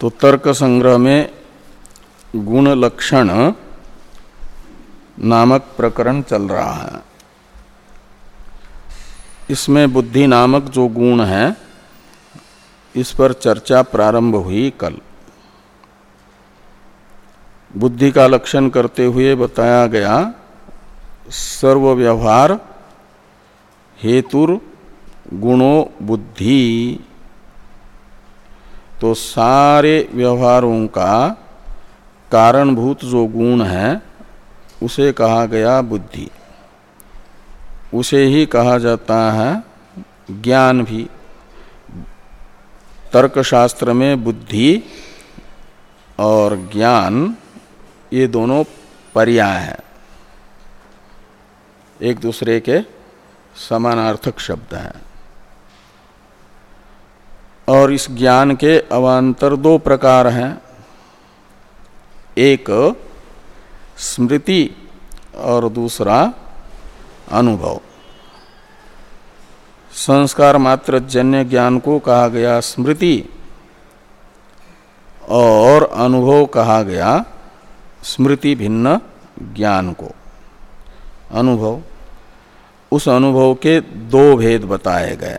तो तर्क संग्रह में गुण लक्षण नामक प्रकरण चल रहा है। इसमें बुद्धि नामक जो गुण है, इस पर चर्चा प्रारंभ हुई कल। बुद्धि का लक्षण करते हुए बताया गया, सर्व व्यवहार हेतुर गुणो बुद्धि। तो सारे व्यवहारों का कारणभूत जो गुण है, उसे कहा गया बुद्धि। उसे ही कहा जाता है ज्ञान भी। तर्कशास्त्र में बुद्धि और ज्ञान, ये दोनों पर्याय हैं। एक दूसरे के समानार्थक शब्द हैं। और इस ज्ञान के अवान्तर दो प्रकार हैं। एक, स्मृति और दूसरा, अनुभव। संस्कार मात्र जन्य ज्ञान को कहा गया स्मृति और अनुभव कहा गया स्मृति भिन्न ज्ञान को। अनुभव। उस अनुभव के दो भेद बताए गए।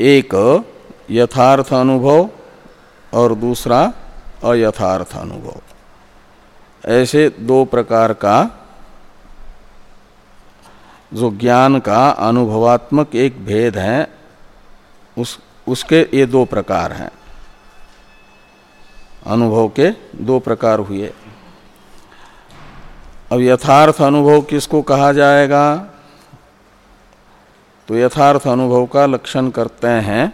एक यथार्थ अनुभव और दूसरा अयथार्थ अनुभव। ऐसे दो प्रकार का जो ज्ञान का अनुभवात्मक एक भेद है, उस, उसके ये दो प्रकार हैं। अनुभव के दो प्रकार हुए। अब यथार्थ अनुभव किसको कहा जाएगा? तो यथार्थ अनुभव का लक्षण करते हैं।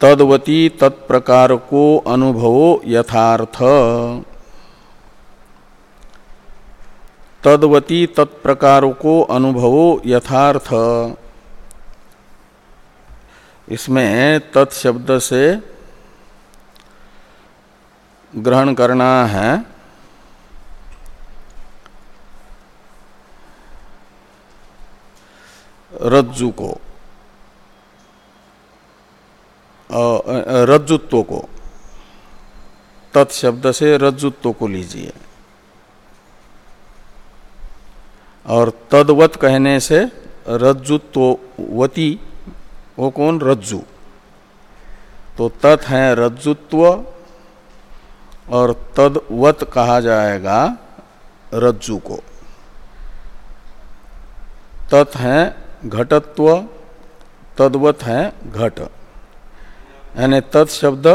तदवती तत्प्रकार को अनुभवो यथार्थ। तदवती तत्प्रकार को अनुभवो यथार्थ। इसमें तत्शब्द से ग्रहण करना है। रज्जु को रज्जुत्व को, तत्शब्द से रज्जुत्व को लीजिए। और तदवत कहने से रज्जुत्वती वो कौन? रज्जु। तो तत् है रज्जुत्व और तदवत कहा जाएगा रज्जु को। तत् है घटत्व तदवत है घट। यानी तत्शब्द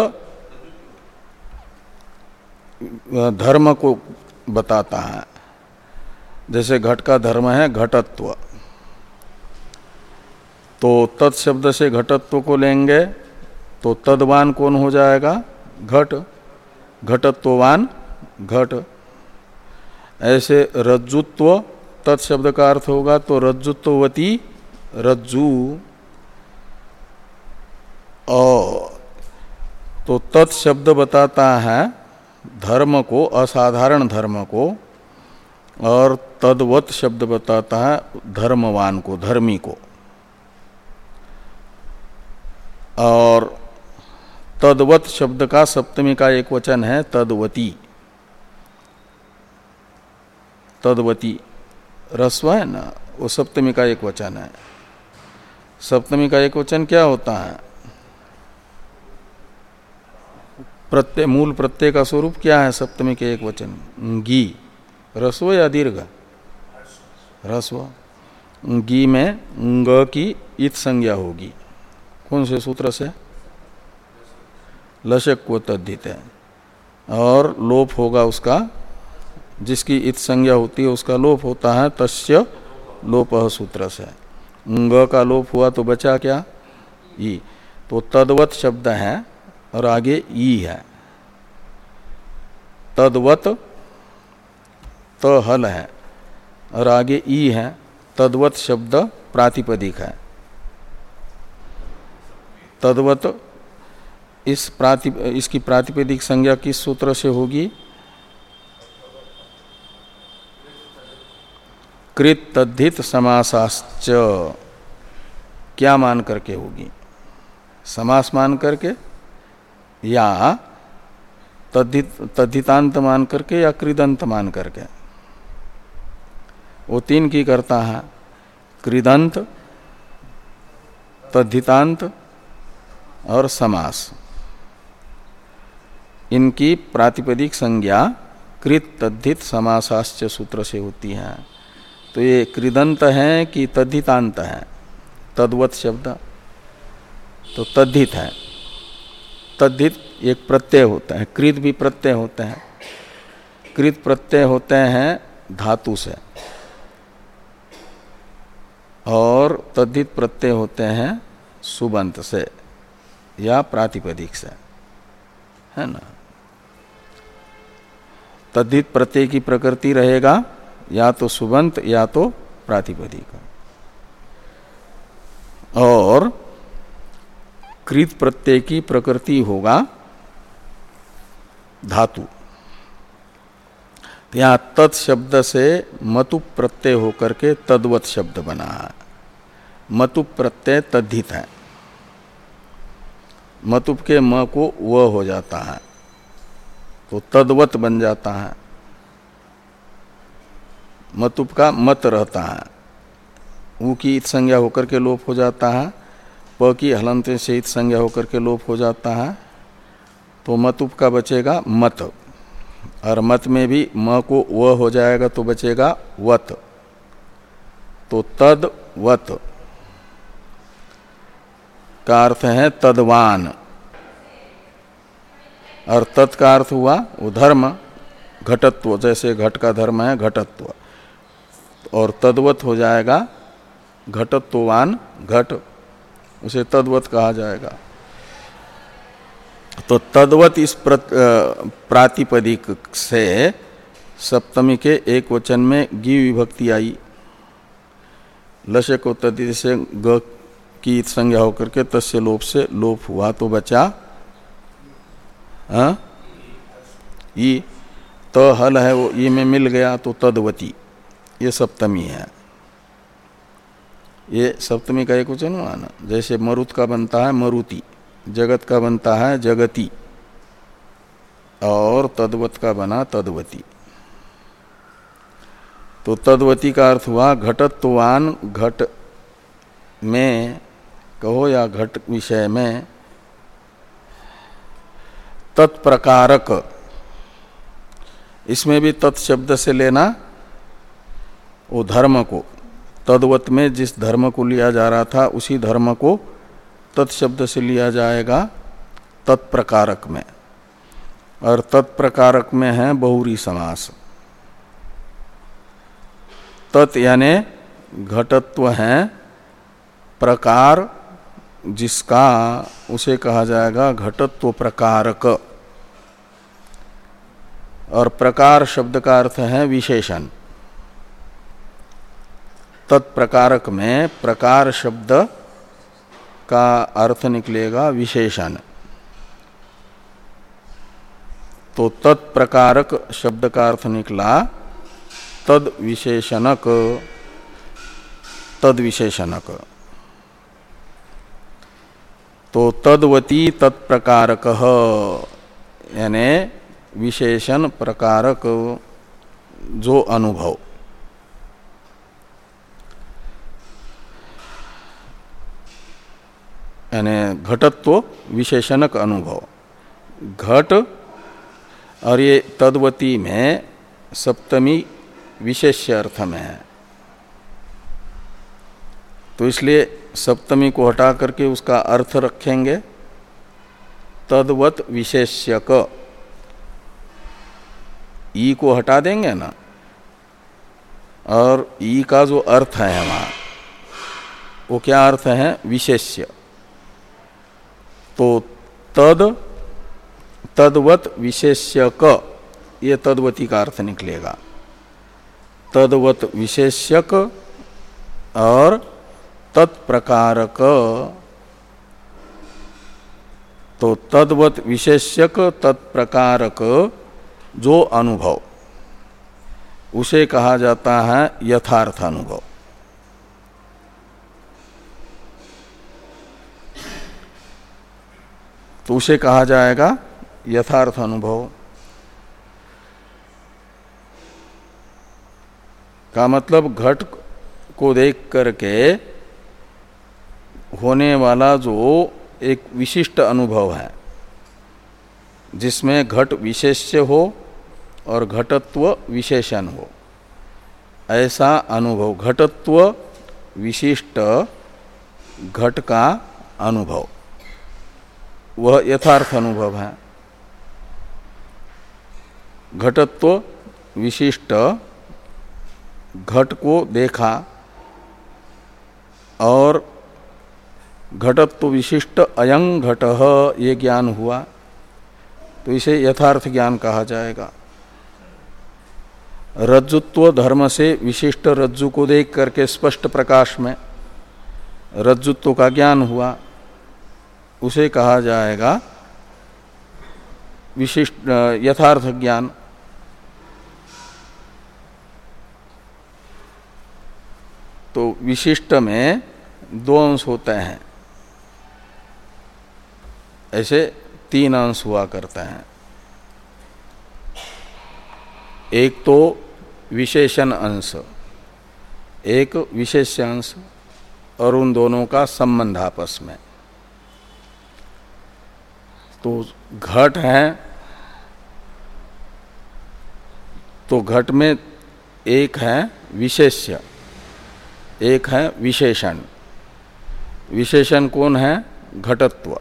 धर्म को बताता है। जैसे घट का धर्म है घटत्व। तो तत्शब्द से घटत्व को लेंगे तो तदवान कौन हो जाएगा? घट। घटत्ववान घट। ऐसे रज्जुत्व तत्शब्द का अर्थ होगा तो रज्जुत्ववती रज्जु तो तत्शब्द बताता है, धर्म को, असाधारण धर्म को, और तदवत शब्द बताता है, धर्मवान को, धर्मी को। और तदवत शब्द का सप्तमी का एक वचन है, तदवती। तदवती। रस्व है ना? वो सप्तमी का एक वचन है। सप्तमी का एक वचन क्या होता है? प्रत्यय मूल प्रत्यय का स्वरूप क्या है सप्तमी के एक वचन? गी रस्व या दीर्घ? रस्व गी में ग की इत संज्ञा होगी। कौन से सूत्र से? लशक को तद्धित है और लोप होगा उसका, जिसकी इत संज्ञा होती है उसका लोप होता है तस्य लोप सूत्र से। ग का लोप हुआ तो बचा क्या? ई। तो तदवत शब्द है और आगे ई है। तदवत तो हल है और आगे ई है। तद्वत शब्द प्रातिपदिक है। तद्वत इस प्राति, इसकी प्रातिपदिक संज्ञा किस सूत्र से होगी? कृत तद्धित समासाश्च। क्या मान करके होगी? समास मान करके? या तद्धित, तद्धितांत मान करके या कृदंत मान करके? वो तीन की करता है। कृदंत, तद्धितांत और समास। इनकी प्रातिपदिक संज्ञा कृत तद्धित समासाश्च सूत्र से होती है। तो ये कृदंत है कि तद्धितांत है। तद्वत शब्द। तो तद्धित है। तद्धित एक प्रत्यय होता है। कृत भी प्रत्यय होते हैं। कृत प्रत्यय होते हैं धातु से। और तद्धित प्रत्यय होते हैं सुबंत से या प्रातिपदिक से। है ना? तद्धित प्रत्यय की प्रकृति रहेगा या तो सुबंत या तो प्रातिपदिक। और कृत प्रत्यय की प्रकृति होगा धातु। तो यहाँ तत्शब्द से मतु प्रत्यय होकर के तद्वत शब्द बना है। मतु प्रत्यय तद्धित है। मतुप के म को व हो जाता है। तो तद्वत बन जाता है। मतुप का मत रहता है। ऊ की इत संज्ञा होकर के लोप हो जाता है, प की हलंत से इत संज्ञा होकर के लोप हो जाता है तो मतुप का बचेगा मत। और मत में भी म को व हो जाएगा तो बचेगा वत। तो तद वत। का अर्थ है तदवान। और तत्का अर्थ हुआ वो धर्म। घटत्व, जैसे घट का धर्म है, घटत्व। और तद्वत हो जाएगा घटत्ववान घट। उसे तद्वत कहा जाएगा। तो तद्वत इस प्रातिपदिक से सप्तमी के एक वचन में गी विभक्ति आई। लशक तद्दित से ग की संज्ञा होकर के तस्य लोप से लोप हुआ तो बचा। ई। तो हल है वो, ई में मिल गया तो तदवती। ये सप्तमी है। ये सप्तमी का एक वचन हुआ ना जैसे मरुत का बनता है मरुति, जगत का बनता है जगती, और तद्वत का बना तद्वती। तो तद्वती का अर्थ हुआ घटत्वान, घट में, कहो या घट विषय में, तत्प्रकारक। इसमें भी तत्शब्द से लेना वो धर्म को। तद्वत में जिस धर्म को लिया जा रहा था, उसी धर्म को तत्शब्द से लिया जाएगा तत्प्रकारक में। और तत्प्रकारक में है बहुरी समास। तत् यानी घटत्व है प्रकार, जिसका उसे कहा जाएगा घटत्व प्रकारक। और प्रकार शब्द का अर्थ है विशेषण। तत्प्रकारक में प्रकार शब्द का अर्थ निकलेगा विशेषण। तो तत्प्रकारक शब्द का अर्थ निकला, तद विशेषणक तद विशेषणक। तो तदवती तत्प्रकारक, यानी विशेषण प्रकारक जो अनुभव। यानी घटत्व विशेषणक अनुभव। घट और ये तद्वती में सप्तमी विशेष अर्थ में है। तो इसलिए सप्तमी को हटा करके उसका अर्थ रखेंगे। तद्वत विशेष्यक ई को हटा देंगे ना? और ई का जो अर्थ है वहाँ, वो क्या अर्थ है? विशेष्य। तो तद, तद्वत विशेष्यक, ये तद्वती का अर्थ निकलेगा। तद्वत विशेष्यक और तत्प्रकारक। तो तद्वत विशेष्यक, तत्प्रकारक, जो अनुभव, उसे कहा जाता है यथार्थ अनुभव। तो उसे कहा जाएगा यथार्थ अनुभव। का मतलब घट को देख करके होने वाला जो एक विशिष्ट अनुभव है, जिसमें घट विशेष्य हो और घटत्व विशेषण हो, ऐसा अनुभव, घटत्व विशिष्ट घट का अनुभव। वह यथार्थ अनुभव है। घटत्व विशिष्ट, घट को देखा और घटत्व विशिष्ट अयंग घट ये ज्ञान हुआ तो इसे यथार्थ ज्ञान कहा जाएगा। रज्जुत्व धर्म से विशिष्ट रज्जु को देख करके स्पष्ट प्रकाश में रज्जुत्व का ज्ञान हुआ। उसे कहा जाएगा विशिष्ट यथार्थ ज्ञान तो विशिष्ट में दो अंश होते हैं। ऐसे तीन अंश हुआ करते हैं। एक तो विशेषण अंश, एक विशेष अंश और उन दोनों का संबंध आपस में। तो घट है तो घट में एक है विशेष्य, एक है विशेषण। विशेषण कौन है? घटत्व।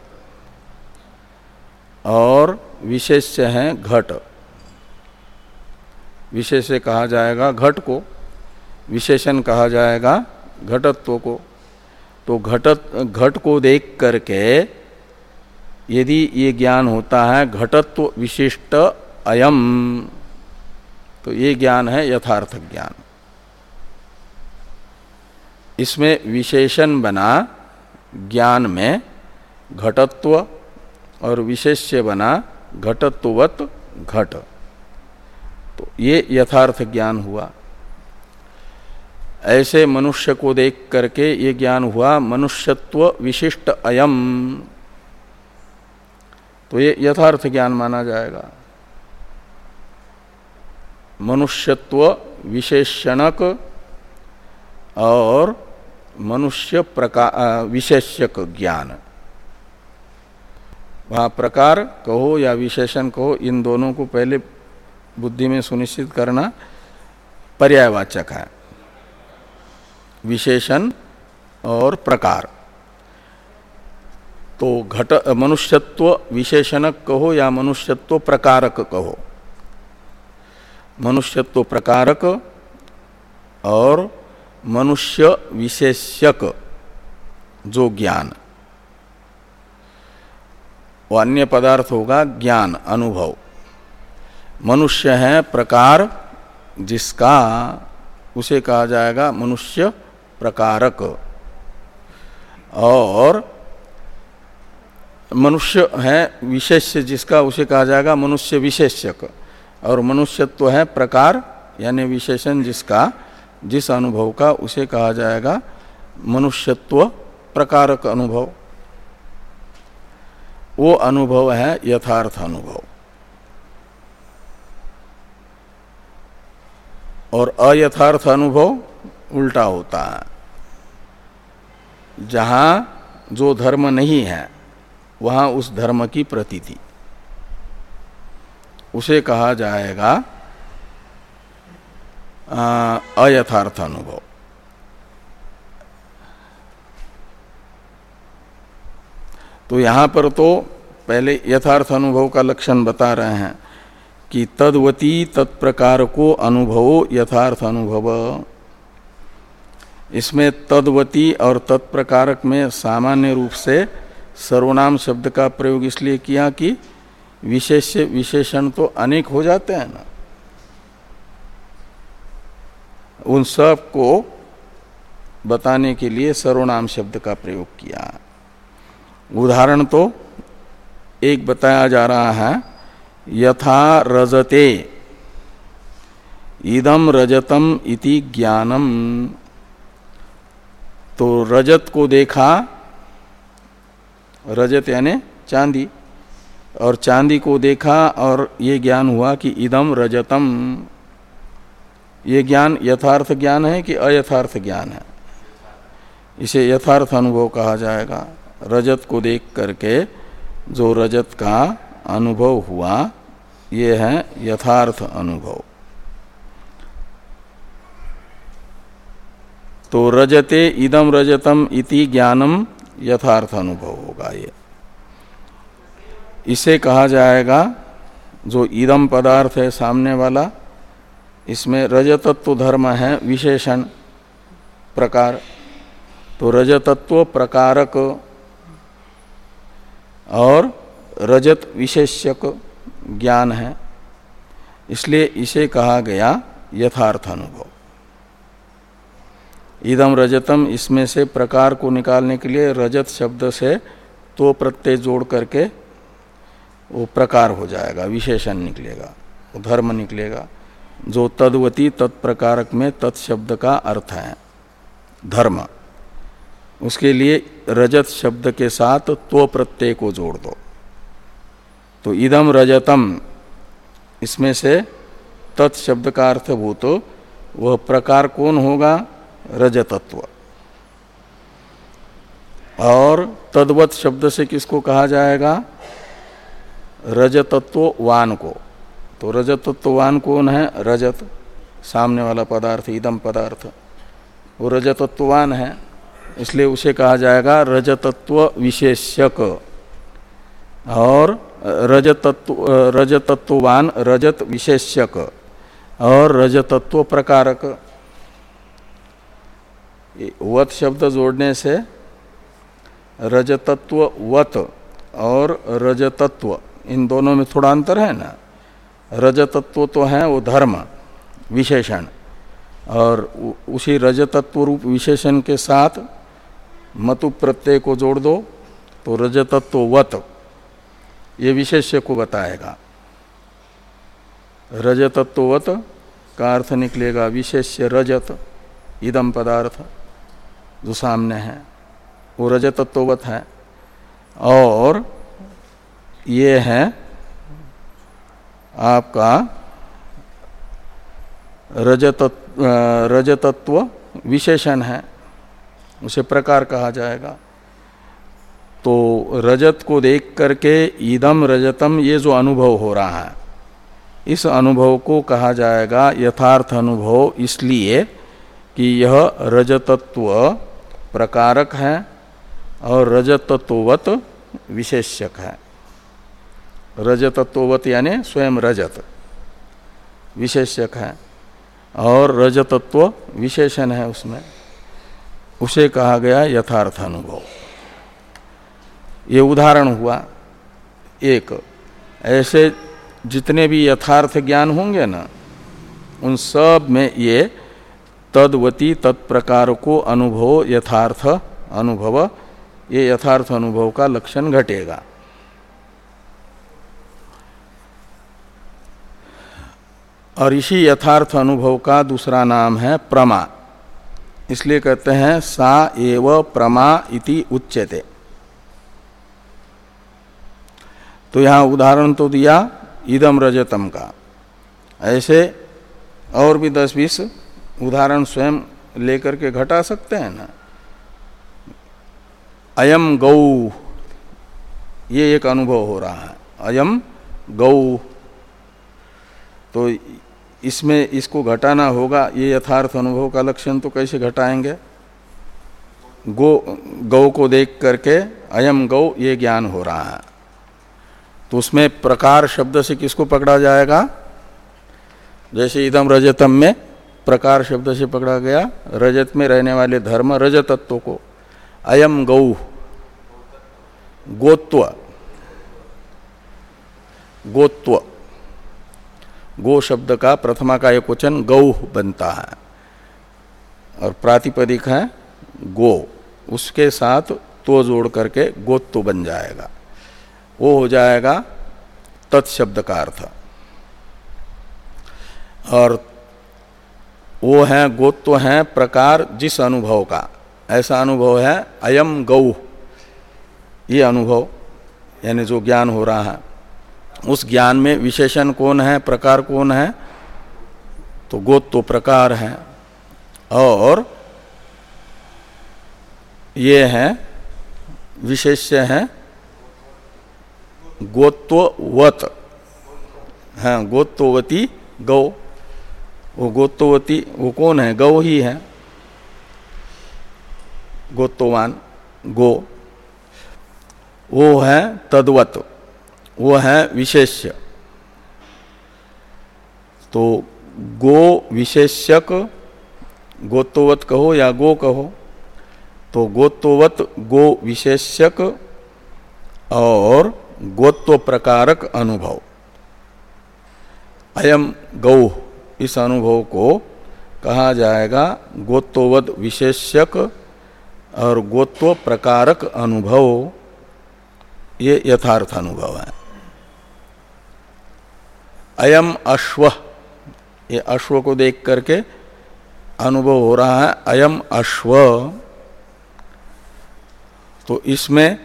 और विशेष्य है घट। विशेष कहा जाएगा घट को, विशेषण कहा जाएगा घटत्व को। तो घटत, घट को देख करके यदि ये ज्ञान होता है, घटत्व विशिष्ट अयम। तो ये ज्ञान है यथार्थ ज्ञान। इसमें विशेषण बना, ज्ञान में घटत्व और विशेष्य बना, घटत्ववत घट। तो ये यथार्थ ज्ञान हुआ। ऐसे मनुष्य को देख करके ये ज्ञान हुआ, मनुष्यत्व विशिष्ट अयम। तो ये यथार्थ ज्ञान माना जाएगा। मनुष्यत्व विशेषणक और मनुष्य प्रकार विशेषक ज्ञान। वहाँ प्रकार कहो या विशेषण कहो, इन दोनों को पहले बुद्धि में सुनिश्चित करना पर्यायवाचक है। विशेषण और प्रकार। तो घट, मनुष्यत्व विशेषणक कहो या मनुष्यत्व प्रकारक कहो? मनुष्यत्व प्रकारक और मनुष्य विशेष्यक, जो ज्ञान। वो अन्य पदार्थ होगा ज्ञान, अनुभव। मनुष्य है प्रकार, जिसका, उसे कहा जाएगा मनुष्य प्रकारक। और मनुष्य है विशेष्य जिसका उसे कहा जाएगा मनुष्य विशेष्यक। और मनुष्यत्व है प्रकार, यानी विशेषण जिसका, जिस अनुभव का उसे कहा जाएगा मनुष्यत्व, प्रकारक अनुभव। वो अनुभव है यथार्थ अनुभव। और अयथार्थ अनुभव उल्टा होता है। जहाँ जो धर्म नहीं है वहाँ उस धर्म की प्रतीति उसे कहा जाएगा अयथार्थ अनुभव। तो यहाँ पर तो पहले यथार्थ अनुभव का लक्षण बता रहे हैं कि तदवती तत्प्रकार को अनुभव यथार्थ अनुभव। इसमें तदवती और तत्प्रकारक में सामान्य रूप से सर्वनाम शब्द का प्रयोग इसलिए किया कि विशेष विशेषण तो अनेक हो जाते हैं ना। उन सबको बताने के लिए सर्वनाम शब्द का प्रयोग किया। उदाहरण तो एक बताया जा रहा है, यथा रजते इदम रजतम इति ज्ञानम। तो रजत को देखा रजत यानी चांदी। और चांदी को देखा और ये ज्ञान हुआ कि इदम रजतम। ये ज्ञान यथार्थ ज्ञान है कि अयथार्थ ज्ञान है? इसे यथार्थ अनुभव कहा जाएगा। रजत को देख करके जो रजत का अनुभव हुआ, ये है यथार्थ अनुभव। तो रजते इदम रजतम इति ज्ञानम यथार्थ अनुभव होगा ये। इसे कहा जाएगा, जो इदम पदार्थ है सामने वाला, इसमें रजतत्व धर्म है, विशेषण प्रकार। तो रजतत्व प्रकारक और रजत विशेषक ज्ञान है। इसलिए इसे कहा गया यथार्थ अनुभव। इदम रजतम, इसमें से प्रकार को निकालने के लिए रजत शब्द से तो प्रत्यय जोड़ करके वो प्रकार हो जाएगा, विशेषण निकलेगा धर्म निकलेगा, जो तदवती तत्प्रकारक में तत्शब्द का अर्थ है, धर्म। उसके लिए रजत शब्द के साथ तो प्रत्यय को जोड़ दो। तो इदम रजतम, इसमें से तत्शब्द का अर्थ भूत वह प्रकार कौन होगा? रजतत्व। और तद्वत शब्द से किसको कहा जाएगा? रजतत्ववान को। तो रजतत्ववान कौन है? रजत। सामने वाला पदार्थ, इदम पदार्थ। वो रजतत्ववान है, इसलिए उसे कहा जाएगा रजतत्व विशेष्यक और रजतत्व, रजतत्ववान रजत विशेष्यक और रजतत्व प्रकारक। वत शब्द जोड़ने से रजतत्व वत और रजतत्व, इन दोनों में थोड़ा अंतर है ना? रजतत्व तो है वो धर्म विशेषण, और उसी रजतत्व रूप विशेषण के साथ मतु प्रत्यय को जोड़ दो तो रजतत्व वत, ये विशेष्य को बताएगा। रजतत्ववत का अर्थ निकलेगा विशेष्य रजत इदम पदार्थ। जो सामने है, वो रज रजतत्ववत है। और ये है आपका रजतत्व रजतत्व विशेषण है, उसे प्रकार कहा जाएगा। तो रजत को देख करके ईदम रजतम, ये जो अनुभव हो रहा है, इस अनुभव को कहा जाएगा यथार्थ अनुभव, इसलिए कि यह रजतत्व प्रकारक है और रजतत्ववत विशेषक है। रजतत्ववत यानी स्वयं रजत विशेषक है और रजतत्व विशेषण है उसमें। उसे कहा गया यथार्थ अनुभव। ये उदाहरण हुआ। एक, ऐसे जितने भी यथार्थ ज्ञान होंगे ना, उन सब में ये तदवती तत्प्रकार को अनुभव यथार्थ अनुभव, ये यथार्थ अनुभव का लक्षण घटेगा। और इसी यथार्थ अनुभव का दूसरा नाम है प्रमा। इसलिए कहते हैं, सा एव प्रमा इति उच्यते। तो यहाँ उदाहरण तो दिया इदम रजतम का। ऐसे और भी दस बीस उदाहरण स्वयं लेकर के घटा सकते हैं ना। अयम गौ, ये एक अनुभव हो रहा है। अयम गौ तो इसमें इसको घटाना होगा, ये यथार्थ अनुभव का लक्षण तो कैसे घटाएँगे? गो, गौ को देख करके अयम गौ, ये ज्ञान हो रहा है। तो उसमें प्रकार शब्द से किसको पकड़ा जाएगा? जैसे इदम रजतम में प्रकार शब्द से पकड़ा गया, रजत में रहने वाले धर्म रजतत्व को। अयम गौ, गोत्व गोत्व। गो शब्द का प्रथमा का एक वचन गौ बनता है। और प्रातिपदिक है गो। उसके साथ तो जोड़ करके गोत्व बन जाएगा। वो हो जाएगा तत्शब्द का अर्थ। और वो है, गोत्व है, प्रकार जिस अनुभव का। ऐसा अनुभव है, अयम गौ। ये अनुभव, यानी जो ज्ञान हो रहा है। उस ज्ञान में विशेषण कौन है, प्रकार कौन है? तो गोत्व प्रकार है। और ये है, विशेष्य है, गोत्ववत। है, गोत्ववती गौ। वो गोत्ववती वो कौन है? गौ ही है। गोत्ववान गो। वो है तद्वत, वो है विशेष्य। तो गो विशेष्यक गोत्ववत कहो या गो कहो तो गोत्ववत गो विशेष्यक और गोत्व प्रकारक अनुभव। अयम गौ। इस अनुभव को कहा जाएगा गोत्ववत विशेषक और गोत्व प्रकारक अनुभव। ये यथार्थ अनुभव है। अयम अश्व, ये अश्व को देख करके अनुभव हो रहा है, अयम अश्व। तो इसमें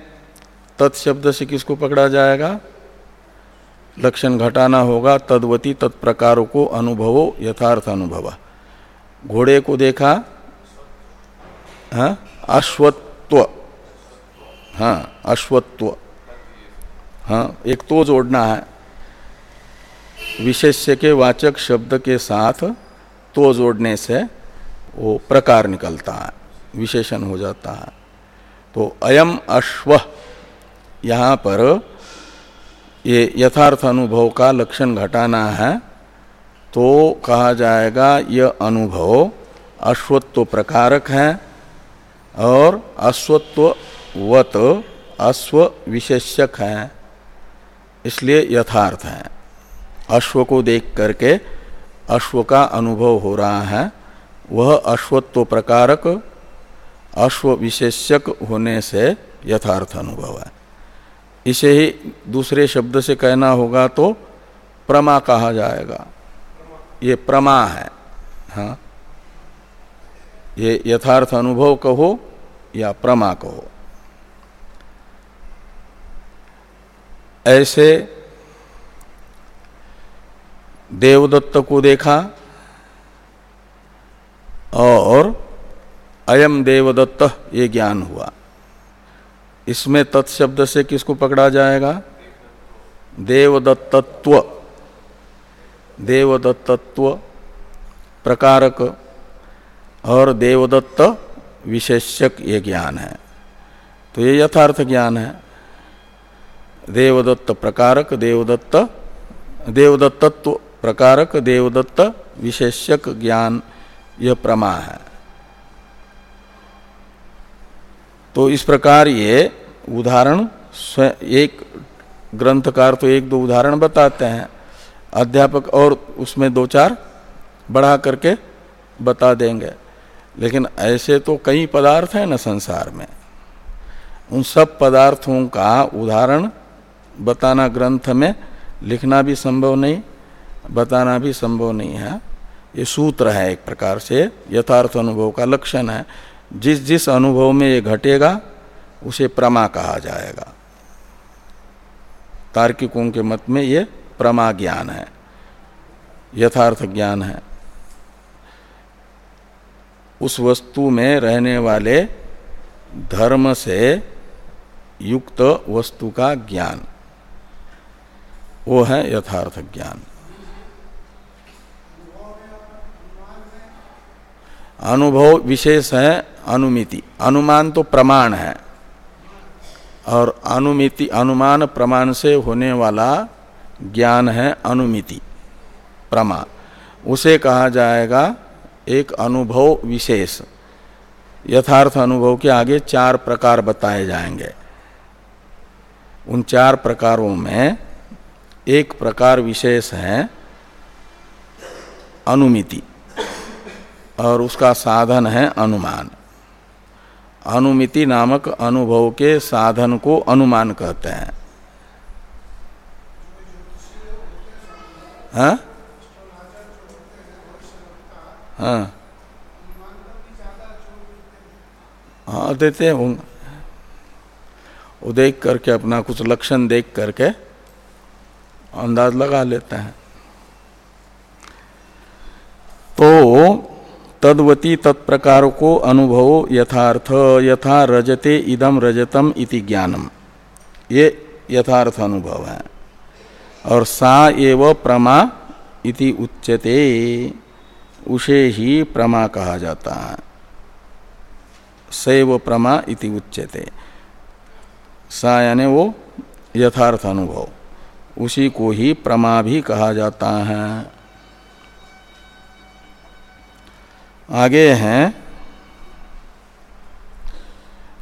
तत्शब्द से किसको पकड़ा जाएगा? लक्षण घटाना होगा, तद्वती तत्प्रकारों को अनुभवो यथार्थ अनुभव। घोड़े को देखा हाँ अश्वत्व हाँ अश्वत्व हाँ एक तो जोड़ना है। विशेष्य के वाचक शब्द के साथ तो जोड़ने से वो प्रकार निकलता है, विशेषण हो जाता है। तो अयम अश्व, यहाँ पर ये यथार्थ अनुभव का लक्षण घटाना है तो कहा जाएगा यह अनुभव अश्वत्व प्रकारक है और अश्वत्ववत अश्व विशेषक है, इसलिए यथार्थ है। अश्व को देख करके अश्व का अनुभव हो रहा है, वह अश्वत्व प्रकारक, अश्व विशेषक होने से यथार्थ अनुभव है। इसे ही दूसरे शब्द से कहना होगा तो प्रमा कहा जाएगा। ये प्रमा है। हाँ। ये यथार्थ अनुभव कहो या प्रमा कहो। ऐसे देवदत्त को देखा और अयम देवदत्त ये ज्ञान हुआ। इसमें तत्शब्द से किसको पकड़ा जाएगा? देवदत्तत्व। देवदत्तत्व प्रकारक और देवदत्त विशेषक ये ज्ञान है। तो ये यथार्थ ज्ञान है। देवदत्त प्रकारक, देवदत्त, देवदत्तत्व प्रकारक, देवदत्त विशेषक ज्ञान यह प्रमा है। तो इस प्रकार ये उदाहरण एक ग्रंथकार तो एक दो उदाहरण बताते हैं। अध्यापक और उसमें दो चार बढ़ा करके बता देंगे। लेकिन ऐसे तो कई पदार्थ हैं न संसार में। उन सब पदार्थों का उदाहरण बताना ग्रंथ में लिखना भी संभव नहीं, बताना भी संभव नहीं है। ये सूत्र है एक प्रकार से, यथार्थ अनुभव का लक्षण है। जिस जिस अनुभव में ये घटेगा, उसे प्रमा कहा जाएगा। तार्किकों के मत में ये प्रमा ज्ञान है, यथार्थ ज्ञान है। उस वस्तु में रहने वाले धर्म से युक्त वस्तु का ज्ञान, वो है यथार्थ ज्ञान। अनुभव विशेष है अनुमिति। अनुमान तो प्रमाण है। और अनुमिति, अनुमान प्रमाण से होने वाला ज्ञान है अनुमिति, प्रमा। उसे कहा जाएगा एक अनुभव विशेष। यथार्थ अनुभव के आगे चार प्रकार बताए जाएँगे। उन चार प्रकारों में एक प्रकार विशेष है अनुमिति, और उसका साधन है अनुमान। अनुमिति नामक अनुभव के साधन को अनुमान कहते हैं। हाँ? हाँ। हाँ देते हैं। वो देख करके अपना कुछ लक्षण देख करके अंदाज लगा लेते हैं। तो तदवती तत्प्रकार को अनुभव यथार्थ यथा रजते इदम रजतम इति ज्ञानम। ये यथार्थ अनुभव है। और सा एव प्रमा इति उच्यते उसे ही प्रमा कहा जाता है। सैव प्रमा इति उच्यते। सा यानी वो यथार्थ अनुभव। उसी को ही प्रमा भी कहा जाता है। आगे हैं।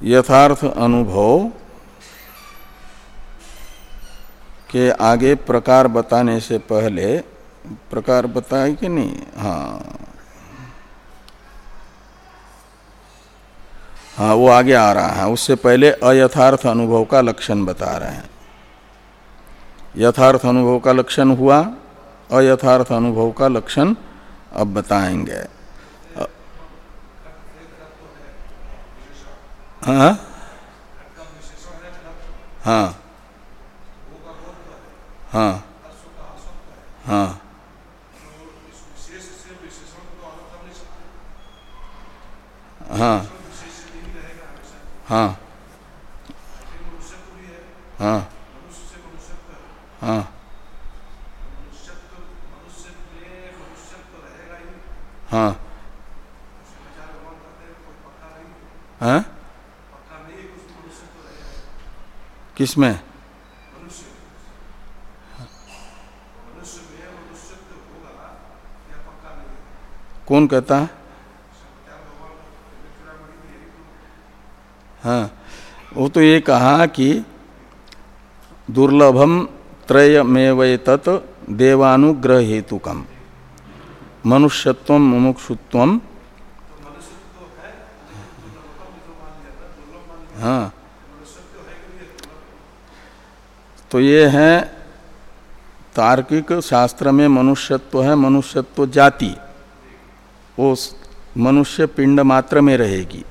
यथार्थ अनुभव के आगे प्रकार बताने से पहले, प्रकार बताए कि नहीं? हाँ। हाँ वो आगे आ रहा है। उससे पहले अयथार्थ अनुभव का लक्षण बता रहे हैं। यथार्थ अनुभव का लक्षण हुआ, अयथार्थ अनुभव का लक्षण अब बताएँगे। हाँ? हाँ। हाँ। हाँ। हाँ। हाँ। हाँ। हाँ। हाँ। हाँ। किसमें? कौन कहता है? हाँ वो तो ये कहा कि दुर्लभम त्रयमेव तत् देवानुग्रह हेतुकम मनुष्यत्व मुमुक्षुत्व। हाँ। तो ये है तार्किक शास्त्र में मनुष्यत्व है, मनुष्यत्व जाति। वो मनुष्य पिंड मात्र में रहेगी।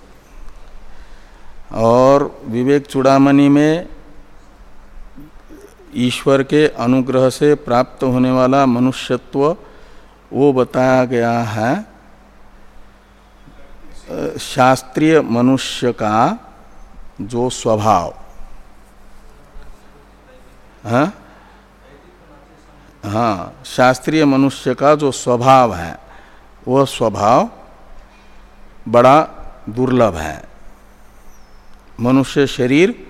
और विवेक चुड़ामणि में ईश्वर के अनुग्रह से प्राप्त होने वाला मनुष्यत्व वो बताया गया है शास्त्रीय मनुष्य का जो स्वभाव। है? हाँ? शास्त्रीय मनुष्य का जो स्वभाव है वह स्वभाव बड़ा दुर्लभ है। मनुष्य शरीर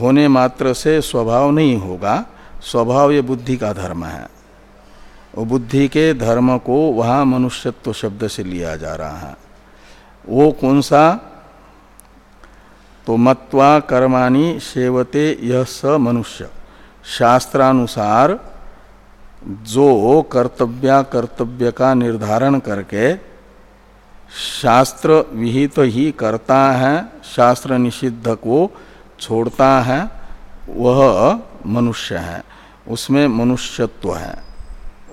होने मात्र से स्वभाव नहीं होगा। स्वभाव ये बुद्धि का धर्म है। वो बुद्धि के धर्म को वहाँ मनुष्यत्व शब्द से लिया जा रहा है। वो कौन सा तो मत्वा कर्माणि सेवते यह स मनुष्य। शास्त्रानुसार जो कर्तव्य कर्तव्य का निर्धारण करके शास्त्र विहित तो ही करता है, शास्त्र निषिद्ध को छोड़ता है, वह मनुष्य है, उसमें मनुष्यत्व है।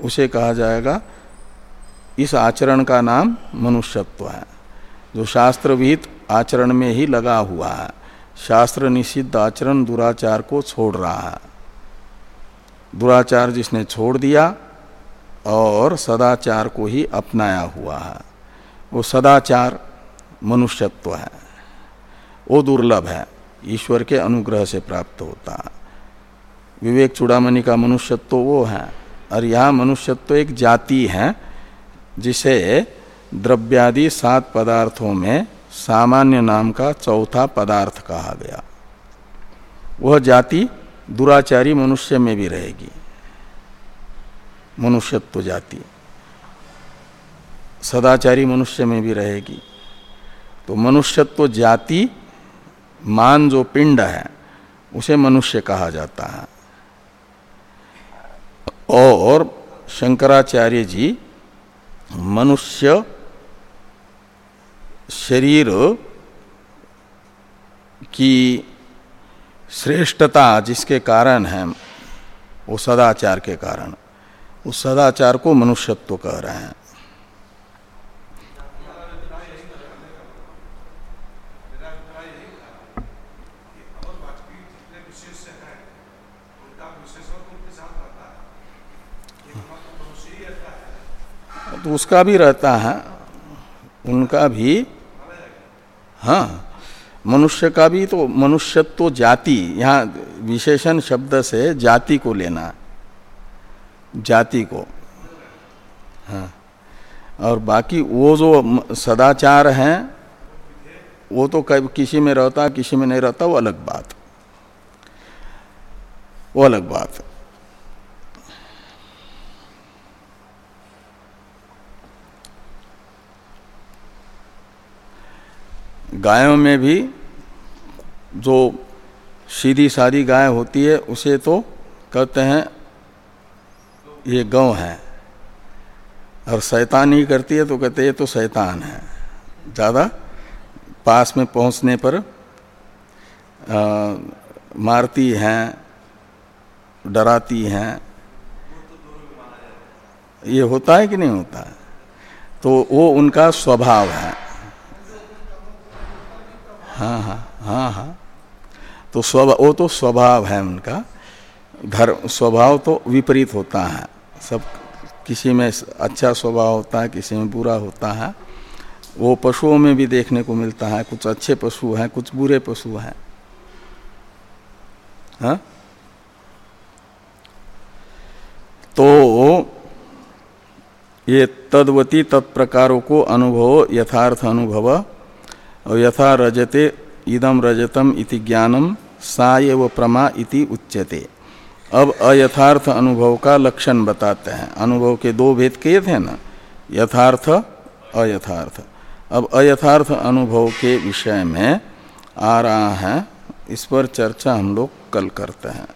उसे कहा जाएगा, इस आचरण का नाम मनुष्यत्व है। जो शास्त्र विहित आचरण में ही लगा हुआ। है शास्त्र निषिद्ध आचरण दुराचार को छोड़ रहा। है दुराचार जिसने छोड़ दिया और सदाचार को ही अपनाया हुआ। है वो सदाचार मनुष्यत्व है। वो दुर्लभ है। ईश्वर के अनुग्रह से प्राप्त होता। है विवेक चूड़ामणि का मनुष्यत्व वो है। और यह मनुष्यत्व एक जाति है, जिसे द्रव्यादि सात पदार्थों में सामान्य नाम का चौथा पदार्थ कहा गया। वह जाति दुराचारी मनुष्य में भी रहेगी। मनुष्यत्व जाति। सदाचारी मनुष्य में भी रहेगी। तो मनुष्यत्व जाति, मान जो पिंड है, उसे मनुष्य कहा जाता है। और शंकराचार्य जी मनुष्य शरीर की श्रेष्ठता जिसके कारण है, वो सदाचार के कारण उस सदाचार को मनुष्यत्व कह रहे हैं। तो उसका भी रहता है, उनका भी हाँ मनुष्य का भी तो मनुष्यत्व तो जाति, यहाँ विशेषण शब्द से जाति को लेना, जाति को हाँ। और बाकी वो जो सदाचार हैं, वो तो कभी किसी में रहता, किसी में नहीं रहता, वो अलग बात, वो अलग बात। गायों में भी जो सीधी सादी गाय होती है उसे तो कहते हैं ये गौ है। और शैतान ही करती है तो कहते ये तो शैतान है। ज़्यादा पास में पहुँचने पर आ, मारती हैं डराती हैं। ये होता है कि नहीं होता? है तो वो उनका स्वभाव है। हाँ हाँ हाँ हाँ। तो स्वभाव, वो तो स्वभाव है उनका। धर्म स्वभाव तो विपरीत होता है। सब किसी में अच्छा स्वभाव होता है, किसी में बुरा होता है। वो पशुओं में भी देखने को मिलता है। कुछ अच्छे पशु हैं, कुछ बुरे पशु हैं। हा? तो ये तद्वती तत्प्रकारों को अनुभव, यथार्थ अनुभव और यथा रजते इदम रजतम इति ज्ञानम सा प्रमा इति उच्यते। अब अयथार्थ अनुभव का लक्षण बताते हैं। अनुभव के दो भेद किए थे ना? यथार्थ, अयथार्थ। अब अयथार्थ अनुभव के विषय में आ रहा है। इस पर चर्चा हम लोग कल करते हैं।